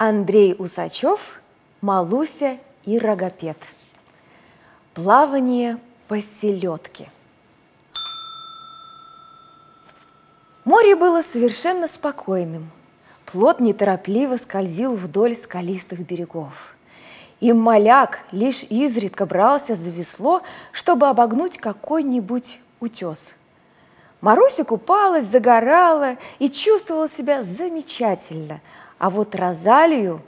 Андрей Усачев, Малуся и Рогопед. Плавание по селедке. Море было совершенно спокойным. Плот неторопливо скользил вдоль скалистых берегов. И маляк лишь изредка брался за весло, чтобы обогнуть какой-нибудь утес. Маруся купалась, загорала и чувствовала себя замечательно – а вот Розалию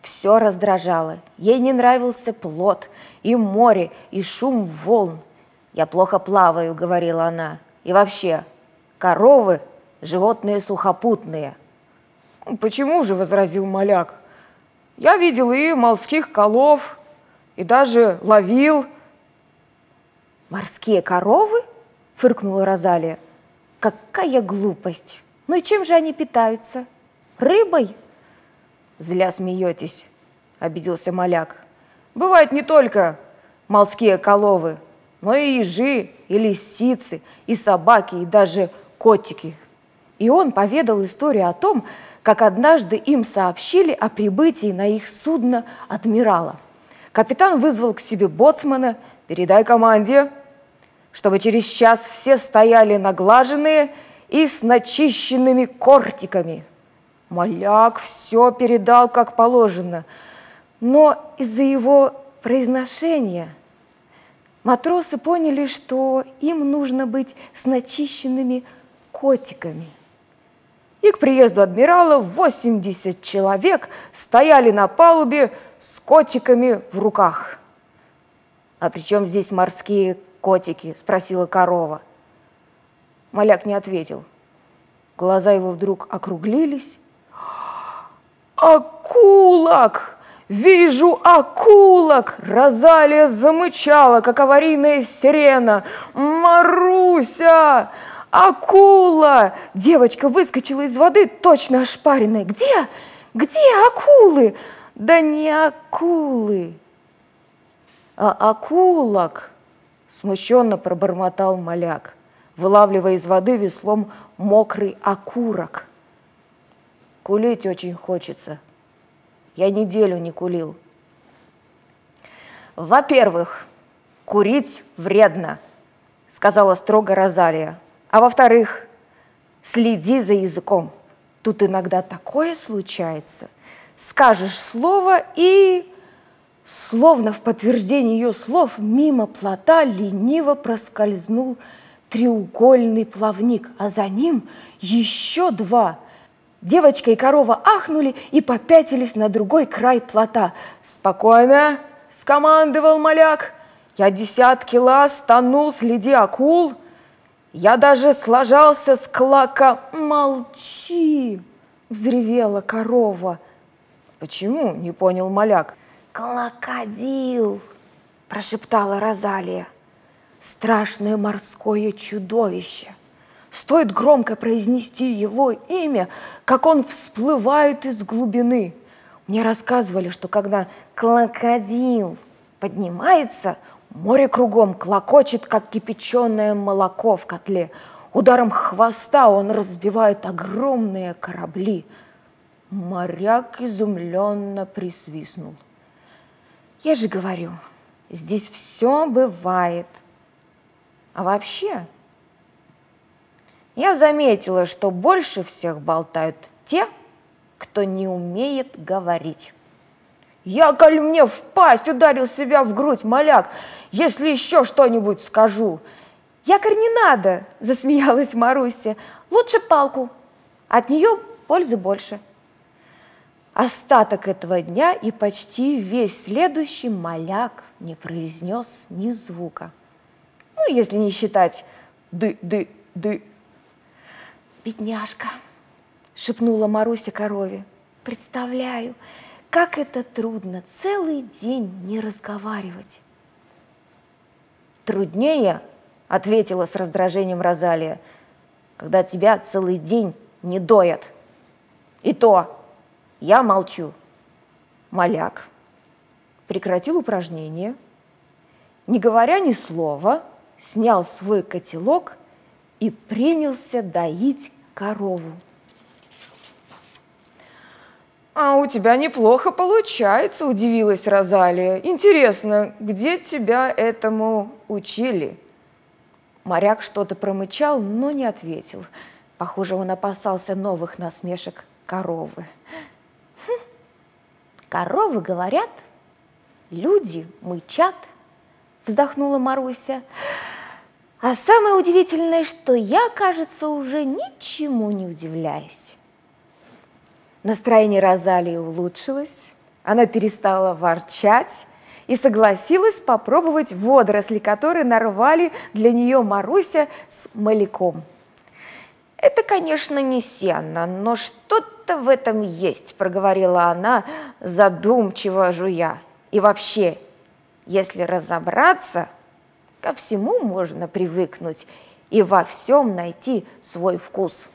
все раздражало. Ей не нравился плод, и море, и шум волн. «Я плохо плаваю», — говорила она. «И вообще, коровы — животные сухопутные». «Почему же?» — возразил моляк. «Я видел и морских колов, и даже ловил». «Морские коровы?» — фыркнула Розалия. «Какая глупость! Ну и чем же они питаются? Рыбой?» Зля смеетесь, обиделся моляк. Бывают не только морские коловы, но и ежи, и лисицы, и собаки, и даже котики. И он поведал историю о том, как однажды им сообщили о прибытии на их судно адмирала. Капитан вызвал к себе боцмана, передай команде, чтобы через час все стояли наглаженные и с начищенными кортиками – Маляк все передал как положено, но из-за его произношения матросы поняли, что им нужно быть с начищенными котиками. И к приезду адмирала 80 человек стояли на палубе с котиками в руках. «А при чем здесь морские котики?» – спросила корова. Маляк не ответил. Глаза его вдруг округлились, «Акулок! Вижу акулок!» Розалия замычала, как аварийная сирена. «Маруся! Акула!» Девочка выскочила из воды, точно ошпаренная. «Где? Где акулы?» «Да не акулы, а акулок!» Смущенно пробормотал маляк, вылавливая из воды веслом мокрый окурок – Кулить очень хочется. Я неделю не кулил. Во-первых, курить вредно, сказала строго Розалия. А во-вторых, следи за языком. Тут иногда такое случается. Скажешь слово и... Словно в подтверждение ее слов мимо плота лениво проскользнул треугольный плавник, а за ним еще два – Девочка и корова ахнули и попятились на другой край плота. «Спокойно!» – скомандовал маляк. «Я десятки лаз тонул следи акул. Я даже сложался с клака...» «Молчи!» – взревела корова. «Почему?» – не понял маляк. «Клокодил!» – прошептала Розалия. «Страшное морское чудовище!» Стоит громко произнести его имя, как он всплывает из глубины. Мне рассказывали, что когда крокодил поднимается, море кругом клокочет, как кипяченое молоко в котле. Ударом хвоста он разбивает огромные корабли. Моряк изумленно присвистнул. Я же говорю, здесь все бывает. А вообще, я заметила, что больше всех болтают те, кто не умеет говорить. Я, коль мне в пасть ударил себя в грудь, моляк, если еще что-нибудь скажу. Якорь не надо, засмеялась Маруся. Лучше палку, от нее пользы больше. Остаток этого дня и почти весь следующий моляк не произнес ни звука. Ну, если не считать ды-ды-ды «Бедняжка!» – шепнула Маруся корове. «Представляю, как это трудно целый день не разговаривать!» «Труднее!» – ответила с раздражением Розалия, «когда тебя целый день не доят. И то я молчу!» Моляк прекратил упражнение, не говоря ни слова, снял свой котелок – и принялся доить корову. А у тебя неплохо получается, удивилась Розалия. Интересно, где тебя этому учили? Моряк что-то промычал, но не ответил. Похоже, он опасался новых насмешек коровы. Хм. Коровы говорят, люди мычат, вздохнула Маруся. А самое удивительное, что я, кажется, уже ничему не удивляюсь. Настроение Розалии улучшилось, она перестала ворчать и согласилась попробовать водоросли, которые нарвали для нее Маруся с маляком. «Это, конечно, не сено, но что-то в этом есть», – проговорила она, задумчиво жуя. «И вообще, если разобраться, ко всему можно привыкнуть и во всем найти свой вкус».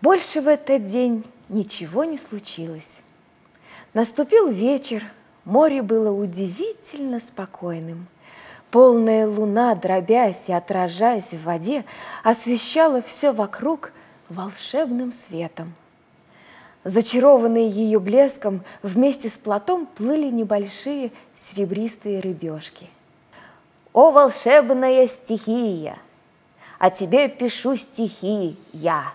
Больше в этот день ничего не случилось. Наступил вечер, море было удивительно спокойным. Полная луна, дробясь и отражаясь в воде, освещала все вокруг волшебным светом. Зачарованные ее блеском, вместе с плотом плыли небольшие серебристые рыбешки. «О, волшебная стихия! О тебе пишу стихи я!»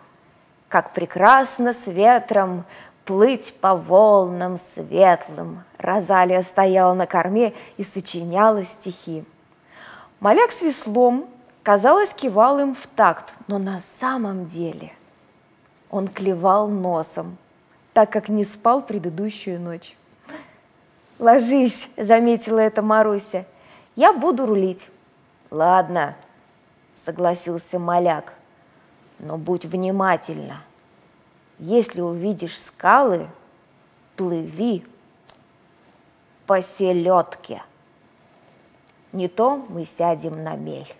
Как прекрасно с ветром плыть по волнам светлым. Розалия стояла на корме и сочиняла стихи. Маляк с веслом, казалось, кивал им в такт, но на самом деле он клевал носом, так как не спал предыдущую ночь. «Ложись», — заметила это Маруся, — «я буду рулить». «Ладно», — согласился Маляк, но будь внимательна. Если увидишь скалы, плыви по селедке. Не то мы сядем на мель.